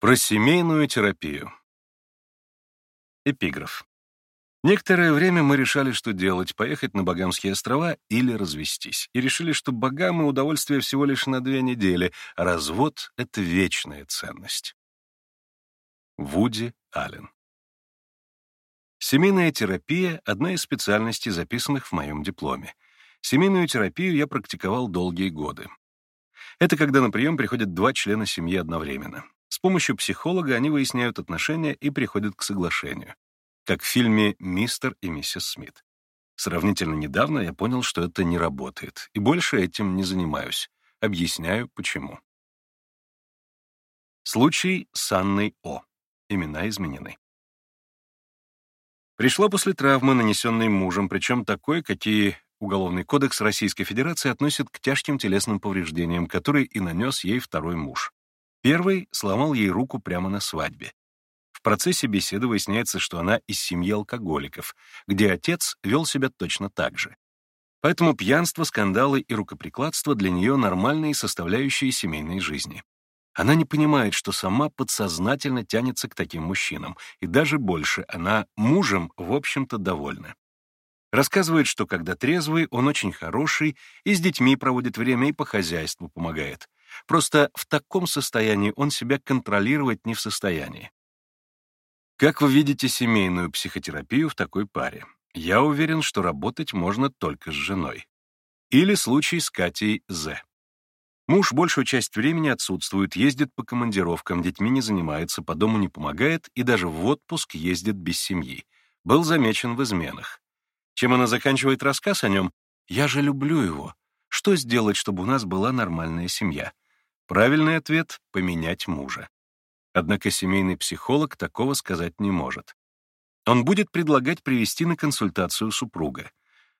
Про семейную терапию. Эпиграф. Некоторое время мы решали, что делать, поехать на Багамские острова или развестись. И решили, что богам и удовольствие всего лишь на две недели, а развод — это вечная ценность. Вуди Аллен. Семейная терапия — одна из специальностей, записанных в моем дипломе. Семейную терапию я практиковал долгие годы. Это когда на прием приходят два члена семьи одновременно. Помощью психолога они выясняют отношения и приходят к соглашению. Как в фильме «Мистер и миссис Смит». Сравнительно недавно я понял, что это не работает, и больше этим не занимаюсь. Объясняю, почему. Случай с Анной О. Имена изменены. Пришла после травмы, нанесенной мужем, причем такой, какие Уголовный кодекс Российской Федерации относит к тяжким телесным повреждениям, которые и нанес ей второй муж. Первый сломал ей руку прямо на свадьбе. В процессе беседы выясняется, что она из семьи алкоголиков, где отец вел себя точно так же. Поэтому пьянство, скандалы и рукоприкладство для нее нормальные составляющие семейной жизни. Она не понимает, что сама подсознательно тянется к таким мужчинам, и даже больше, она мужем, в общем-то, довольна. Рассказывает, что когда трезвый, он очень хороший, и с детьми проводит время, и по хозяйству помогает. Просто в таком состоянии он себя контролировать не в состоянии. Как вы видите семейную психотерапию в такой паре? Я уверен, что работать можно только с женой. Или случай с Катей З. Муж большую часть времени отсутствует, ездит по командировкам, детьми не занимается, по дому не помогает и даже в отпуск ездит без семьи. Был замечен в изменах. Чем она заканчивает рассказ о нем? «Я же люблю его. Что сделать, чтобы у нас была нормальная семья?» Правильный ответ — поменять мужа. Однако семейный психолог такого сказать не может. Он будет предлагать привести на консультацию супруга.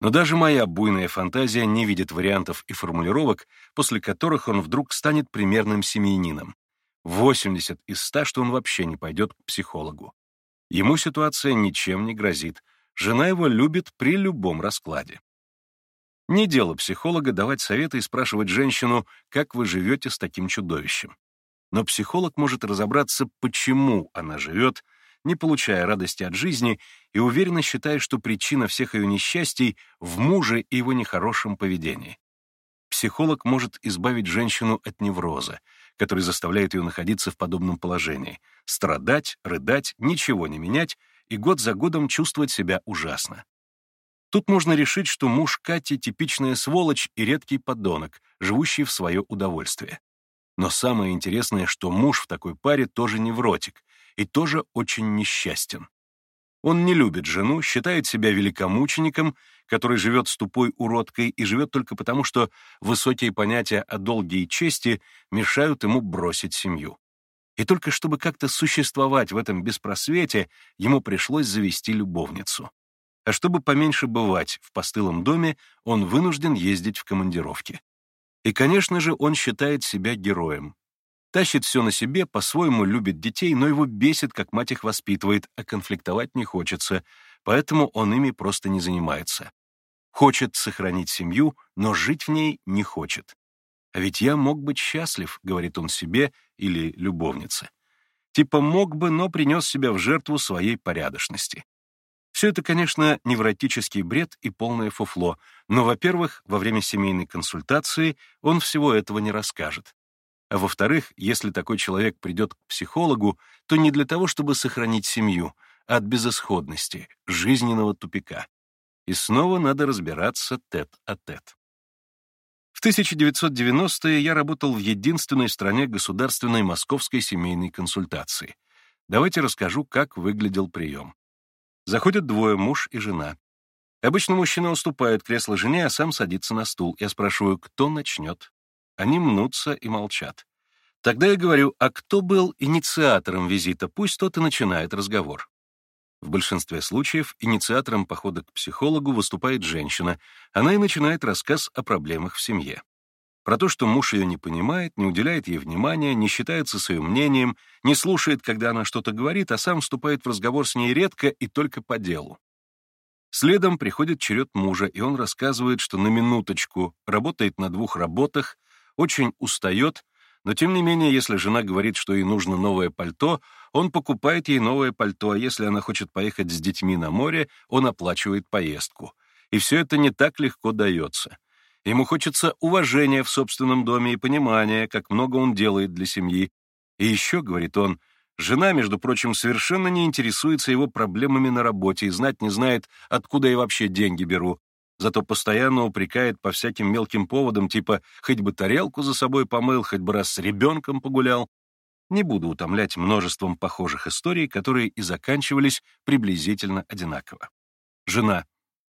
Но даже моя буйная фантазия не видит вариантов и формулировок, после которых он вдруг станет примерным семьянином. 80 из 100, что он вообще не пойдет к психологу. Ему ситуация ничем не грозит. Жена его любит при любом раскладе. Не дело психолога давать советы и спрашивать женщину, как вы живете с таким чудовищем. Но психолог может разобраться, почему она живет, не получая радости от жизни и уверенно считая, что причина всех ее несчастий в муже и его нехорошем поведении. Психолог может избавить женщину от невроза, который заставляет ее находиться в подобном положении, страдать, рыдать, ничего не менять и год за годом чувствовать себя ужасно. Тут можно решить, что муж Кати — типичная сволочь и редкий подонок, живущий в свое удовольствие. Но самое интересное, что муж в такой паре тоже невротик и тоже очень несчастен. Он не любит жену, считает себя великомучеником, который живет с тупой уродкой и живет только потому, что высокие понятия о долге и чести мешают ему бросить семью. И только чтобы как-то существовать в этом беспросвете, ему пришлось завести любовницу. А чтобы поменьше бывать в постылом доме, он вынужден ездить в командировки. И, конечно же, он считает себя героем. Тащит все на себе, по-своему любит детей, но его бесит, как мать их воспитывает, а конфликтовать не хочется, поэтому он ими просто не занимается. Хочет сохранить семью, но жить в ней не хочет. «А ведь я мог быть счастлив», — говорит он себе или любовнице. Типа мог бы, но принес себя в жертву своей порядочности. Все это, конечно, невротический бред и полное фуфло, но, во-первых, во время семейной консультации он всего этого не расскажет. А во-вторых, если такой человек придет к психологу, то не для того, чтобы сохранить семью, а от безысходности, жизненного тупика. И снова надо разбираться тет-а-тет. -тет. В 1990-е я работал в единственной стране государственной московской семейной консультации. Давайте расскажу, как выглядел прием. Заходят двое, муж и жена. Обычно мужчина уступает кресло жене, а сам садится на стул. Я спрашиваю, кто начнет. Они мнутся и молчат. Тогда я говорю, а кто был инициатором визита, пусть тот и начинает разговор. В большинстве случаев инициатором похода к психологу выступает женщина. Она и начинает рассказ о проблемах в семье. Про то, что муж ее не понимает, не уделяет ей внимания, не считается своим мнением, не слушает, когда она что-то говорит, а сам вступает в разговор с ней редко и только по делу. Следом приходит черед мужа, и он рассказывает, что на минуточку работает на двух работах, очень устает, Но тем не менее, если жена говорит, что ей нужно новое пальто, он покупает ей новое пальто, а если она хочет поехать с детьми на море, он оплачивает поездку. И все это не так легко дается. Ему хочется уважения в собственном доме и понимания, как много он делает для семьи. И еще, говорит он, жена, между прочим, совершенно не интересуется его проблемами на работе и знать не знает, откуда я вообще деньги беру. Зато постоянно упрекает по всяким мелким поводам, типа «хоть бы тарелку за собой помыл, хоть бы раз с ребенком погулял». Не буду утомлять множеством похожих историй, которые и заканчивались приблизительно одинаково. Жена.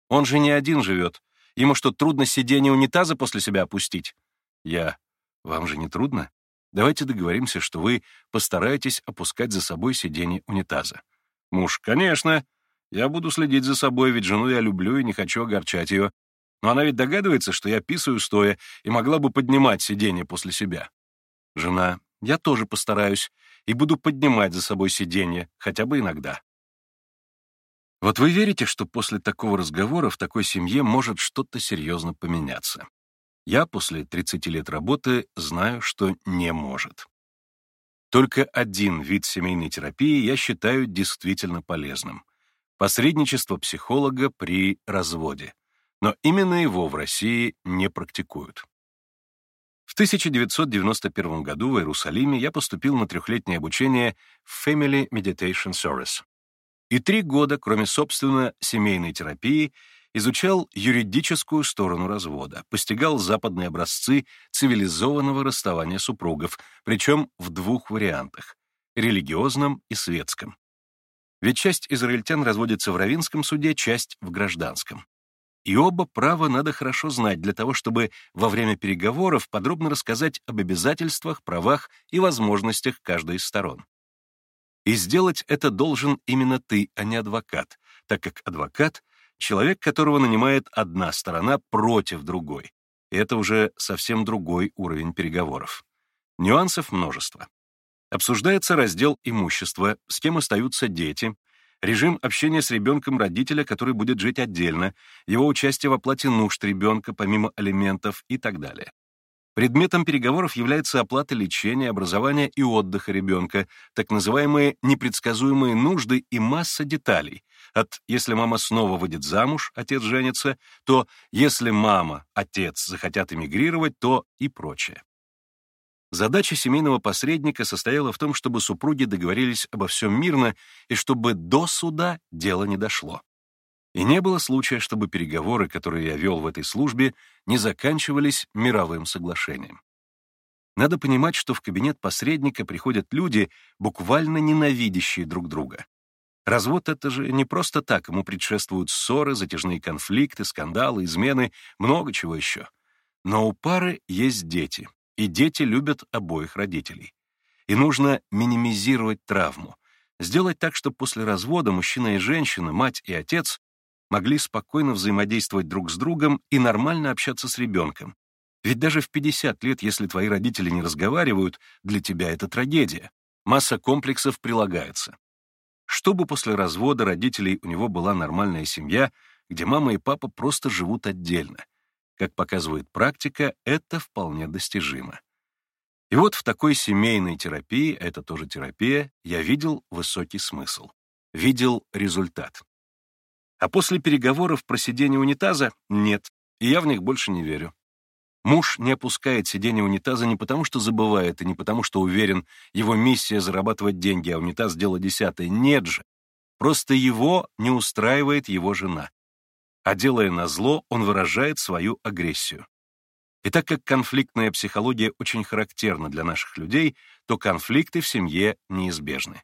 Он же не один живет. Ему что, трудно сиденье унитаза после себя опустить? Я. Вам же не трудно? Давайте договоримся, что вы постараетесь опускать за собой сиденье унитаза. Муж. Конечно. Я буду следить за собой, ведь жену я люблю и не хочу огорчать ее. Но она ведь догадывается, что я писаю стоя и могла бы поднимать сиденье после себя. Жена. Я тоже постараюсь и буду поднимать за собой сиденье, хотя бы иногда. Вот вы верите, что после такого разговора в такой семье может что-то серьезно поменяться? Я после 30 лет работы знаю, что не может. Только один вид семейной терапии я считаю действительно полезным — посредничество психолога при разводе. Но именно его в России не практикуют. В 1991 году в Иерусалиме я поступил на трехлетнее обучение в Family Meditation Service и три года, кроме, собственно, семейной терапии, изучал юридическую сторону развода, постигал западные образцы цивилизованного расставания супругов, причем в двух вариантах — религиозном и светском. Ведь часть израильтян разводится в равинском суде, часть — в гражданском. И оба права надо хорошо знать для того, чтобы во время переговоров подробно рассказать об обязательствах, правах и возможностях каждой из сторон. И сделать это должен именно ты, а не адвокат, так как адвокат — человек, которого нанимает одна сторона против другой. И это уже совсем другой уровень переговоров. Нюансов множество. Обсуждается раздел имущества, с кем остаются дети, режим общения с ребенком родителя, который будет жить отдельно, его участие в оплате нужд ребенка помимо алиментов и так далее. Предметом переговоров является оплата лечения, образования и отдыха ребенка, так называемые непредсказуемые нужды и масса деталей. От «если мама снова выйдет замуж, отец женится», то «если мама, отец захотят эмигрировать», то и прочее. Задача семейного посредника состояла в том, чтобы супруги договорились обо всем мирно и чтобы до суда дело не дошло. И не было случая, чтобы переговоры, которые я вел в этой службе, не заканчивались мировым соглашением. Надо понимать, что в кабинет посредника приходят люди, буквально ненавидящие друг друга. Развод — это же не просто так, ему предшествуют ссоры, затяжные конфликты, скандалы, измены, много чего еще. Но у пары есть дети, и дети любят обоих родителей. И нужно минимизировать травму, сделать так, чтобы после развода мужчина и женщина, мать и отец могли спокойно взаимодействовать друг с другом и нормально общаться с ребенком. Ведь даже в 50 лет, если твои родители не разговаривают, для тебя это трагедия. Масса комплексов прилагается. Чтобы после развода родителей у него была нормальная семья, где мама и папа просто живут отдельно. Как показывает практика, это вполне достижимо. И вот в такой семейной терапии, это тоже терапия, я видел высокий смысл. Видел результат. А после переговоров про сиденье унитаза — нет, и я в них больше не верю. Муж не опускает сиденье унитаза не потому, что забывает, и не потому, что уверен, его миссия — зарабатывать деньги, а унитаз — дело десятое. Нет же. Просто его не устраивает его жена. А делая назло, он выражает свою агрессию. И так как конфликтная психология очень характерна для наших людей, то конфликты в семье неизбежны.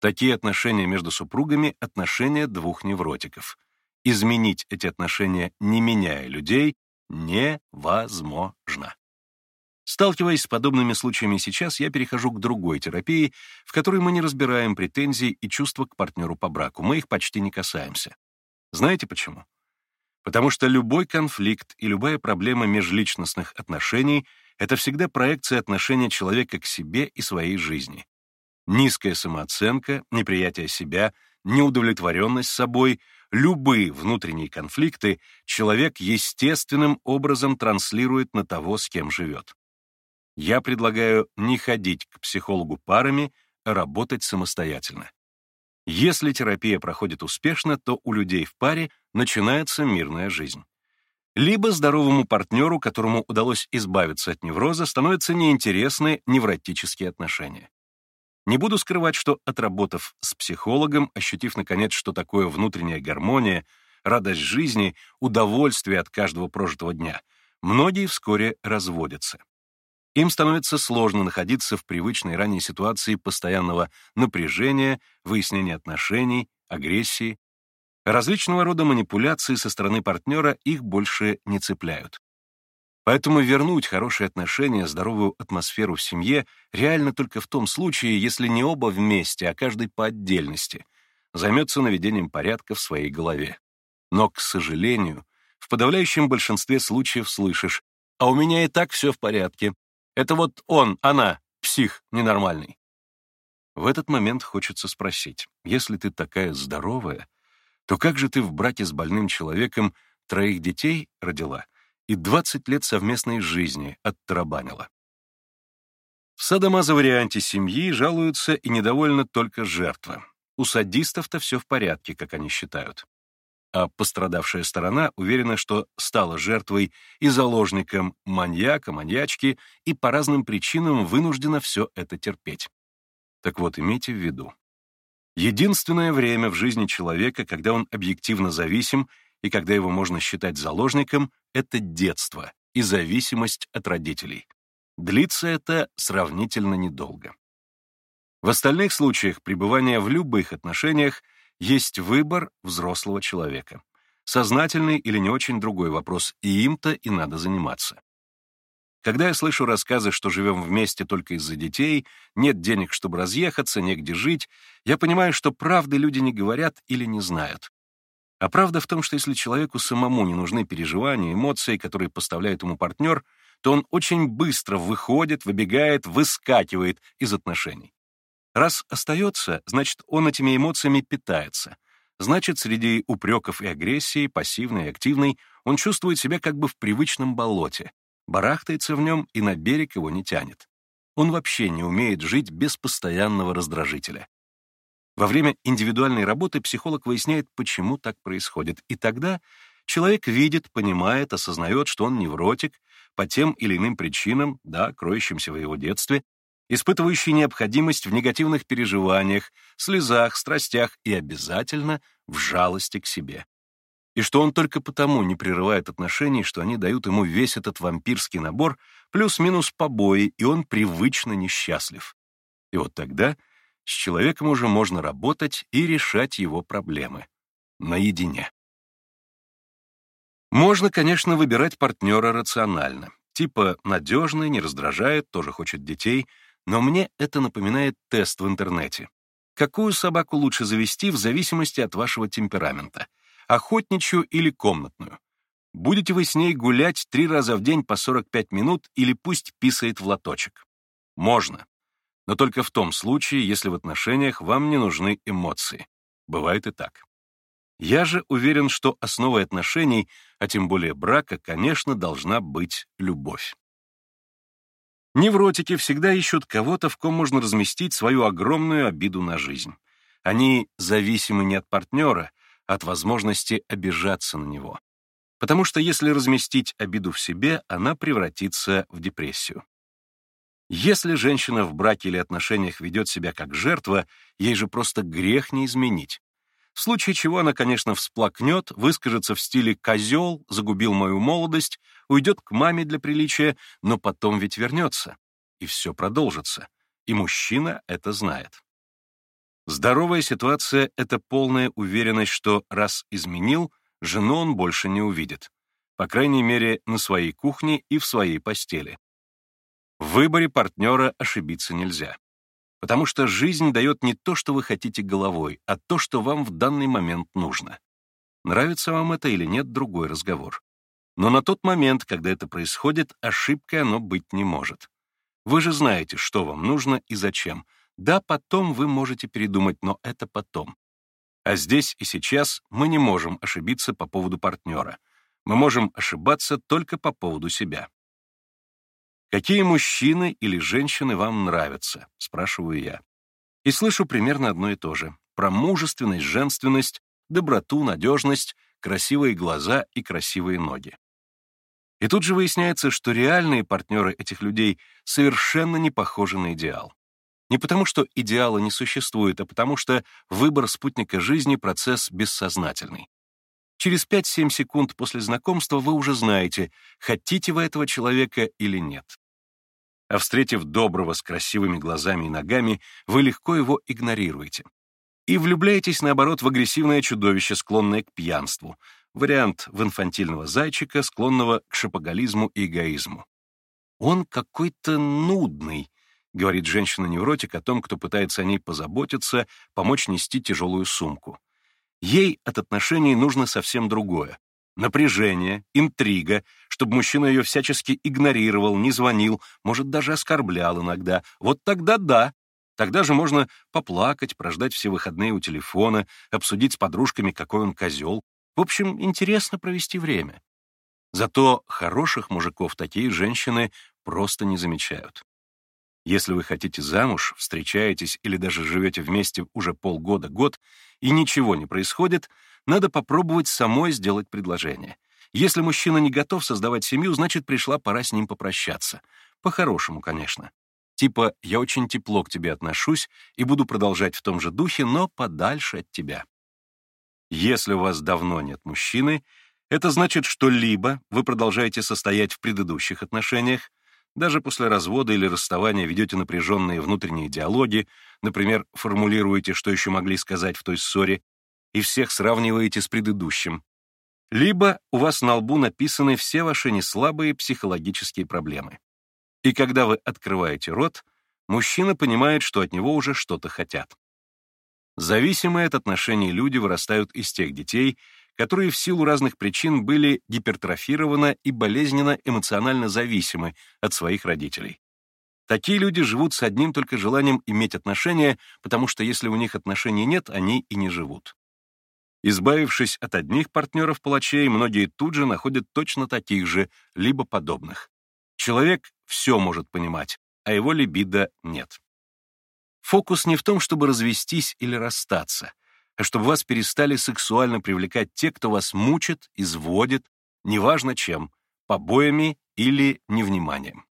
Такие отношения между супругами — отношения двух невротиков. Изменить эти отношения, не меняя людей, невозможно. Сталкиваясь с подобными случаями сейчас, я перехожу к другой терапии, в которой мы не разбираем претензий и чувства к партнеру по браку, мы их почти не касаемся. Знаете почему? Потому что любой конфликт и любая проблема межличностных отношений — это всегда проекция отношения человека к себе и своей жизни. Низкая самооценка, неприятие себя, неудовлетворенность собой, любые внутренние конфликты человек естественным образом транслирует на того, с кем живет. Я предлагаю не ходить к психологу парами, а работать самостоятельно. Если терапия проходит успешно, то у людей в паре начинается мирная жизнь. Либо здоровому партнеру, которому удалось избавиться от невроза, становятся неинтересны невротические отношения. Не буду скрывать, что, отработав с психологом, ощутив, наконец, что такое внутренняя гармония, радость жизни, удовольствие от каждого прожитого дня, многие вскоре разводятся. Им становится сложно находиться в привычной ранее ситуации постоянного напряжения, выяснения отношений, агрессии. Различного рода манипуляции со стороны партнера их больше не цепляют. Поэтому вернуть хорошие отношения, здоровую атмосферу в семье реально только в том случае, если не оба вместе, а каждый по отдельности займется наведением порядка в своей голове. Но, к сожалению, в подавляющем большинстве случаев слышишь, а у меня и так все в порядке, это вот он, она, псих ненормальный. В этот момент хочется спросить, если ты такая здоровая, то как же ты в браке с больным человеком троих детей родила и 20 лет совместной жизни оттарабанила? В садомазо-варианте семьи жалуются и недовольна только жертва. У садистов-то все в порядке, как они считают а пострадавшая сторона уверена, что стала жертвой и заложником маньяка, маньячки и по разным причинам вынуждена все это терпеть. Так вот, имейте в виду. Единственное время в жизни человека, когда он объективно зависим и когда его можно считать заложником, это детство и зависимость от родителей. Длится это сравнительно недолго. В остальных случаях пребывания в любых отношениях есть выбор взрослого человека. Сознательный или не очень другой вопрос, и им-то и надо заниматься. Когда я слышу рассказы, что живем вместе только из-за детей, нет денег, чтобы разъехаться, негде жить, я понимаю, что правды люди не говорят или не знают. А правда в том, что если человеку самому не нужны переживания, эмоции, которые поставляет ему партнер, то он очень быстро выходит, выбегает, выскакивает из отношений. Раз остается, значит, он этими эмоциями питается. Значит, среди упреков и агрессии, пассивной и активной, он чувствует себя как бы в привычном болоте, барахтается в нем и на берег его не тянет. Он вообще не умеет жить без постоянного раздражителя. Во время индивидуальной работы психолог выясняет, почему так происходит, и тогда человек видит, понимает, осознает, что он невротик по тем или иным причинам, да, кроющимся в его детстве, испытывающий необходимость в негативных переживаниях, слезах, страстях и обязательно в жалости к себе. И что он только потому не прерывает отношений, что они дают ему весь этот вампирский набор плюс-минус побои, и он привычно несчастлив. И вот тогда с человеком уже можно работать и решать его проблемы. Наедине. Можно, конечно, выбирать партнера рационально. Типа надежный, не раздражает, тоже хочет детей — но мне это напоминает тест в интернете. Какую собаку лучше завести в зависимости от вашего темперамента? Охотничью или комнатную? Будете вы с ней гулять три раза в день по 45 минут или пусть писает в лоточек? Можно. Но только в том случае, если в отношениях вам не нужны эмоции. Бывает и так. Я же уверен, что основой отношений, а тем более брака, конечно, должна быть любовь. Невротики всегда ищут кого-то, в ком можно разместить свою огромную обиду на жизнь. Они зависимы не от партнера, а от возможности обижаться на него. Потому что если разместить обиду в себе, она превратится в депрессию. Если женщина в браке или отношениях ведет себя как жертва, ей же просто грех не изменить. В случае чего она, конечно, всплакнет, выскажется в стиле «козел», «загубил мою молодость», уйдет к маме для приличия, но потом ведь вернется. И все продолжится. И мужчина это знает. Здоровая ситуация — это полная уверенность, что раз изменил, жену он больше не увидит. По крайней мере, на своей кухне и в своей постели. В выборе партнера ошибиться нельзя. Потому что жизнь дает не то, что вы хотите головой, а то, что вам в данный момент нужно. Нравится вам это или нет, другой разговор. Но на тот момент, когда это происходит, ошибкой оно быть не может. Вы же знаете, что вам нужно и зачем. Да, потом вы можете передумать, но это потом. А здесь и сейчас мы не можем ошибиться по поводу партнера. Мы можем ошибаться только по поводу себя. Какие мужчины или женщины вам нравятся? Спрашиваю я. И слышу примерно одно и то же. Про мужественность, женственность, доброту, надежность, красивые глаза и красивые ноги. И тут же выясняется, что реальные партнеры этих людей совершенно не похожи на идеал. Не потому, что идеала не существует, а потому что выбор спутника жизни — процесс бессознательный. Через 5-7 секунд после знакомства вы уже знаете, хотите вы этого человека или нет. А встретив доброго с красивыми глазами и ногами, вы легко его игнорируете. И влюбляетесь, наоборот, в агрессивное чудовище, склонное к пьянству, вариант в инфантильного зайчика, склонного к шапоголизму и эгоизму. «Он какой-то нудный», — говорит женщина-невротик о том, кто пытается о ней позаботиться, помочь нести тяжелую сумку. Ей от отношений нужно совсем другое. Напряжение, интрига, чтобы мужчина ее всячески игнорировал, не звонил, может, даже оскорблял иногда. Вот тогда да. Тогда же можно поплакать, прождать все выходные у телефона, обсудить с подружками, какой он козел. В общем, интересно провести время. Зато хороших мужиков такие женщины просто не замечают. Если вы хотите замуж, встречаетесь или даже живете вместе уже полгода-год, и ничего не происходит, надо попробовать самой сделать предложение. Если мужчина не готов создавать семью, значит, пришла пора с ним попрощаться. По-хорошему, конечно. Типа, я очень тепло к тебе отношусь и буду продолжать в том же духе, но подальше от тебя. Если у вас давно нет мужчины, это значит, что либо вы продолжаете состоять в предыдущих отношениях, даже после развода или расставания ведете напряженные внутренние диалоги, например, формулируете, что еще могли сказать в той ссоре, и всех сравниваете с предыдущим. Либо у вас на лбу написаны все ваши неслабые психологические проблемы. И когда вы открываете рот, мужчина понимает, что от него уже что-то хотят. Зависимые от отношений люди вырастают из тех детей, которые в силу разных причин были гипертрофированы и болезненно эмоционально зависимы от своих родителей. Такие люди живут с одним только желанием иметь отношения, потому что если у них отношений нет, они и не живут. Избавившись от одних партнеров-палачей, многие тут же находят точно таких же, либо подобных. Человек все может понимать, а его либидо нет. Фокус не в том, чтобы развестись или расстаться — а чтобы вас перестали сексуально привлекать те, кто вас мучит, изводит, неважно чем, побоями или невниманием.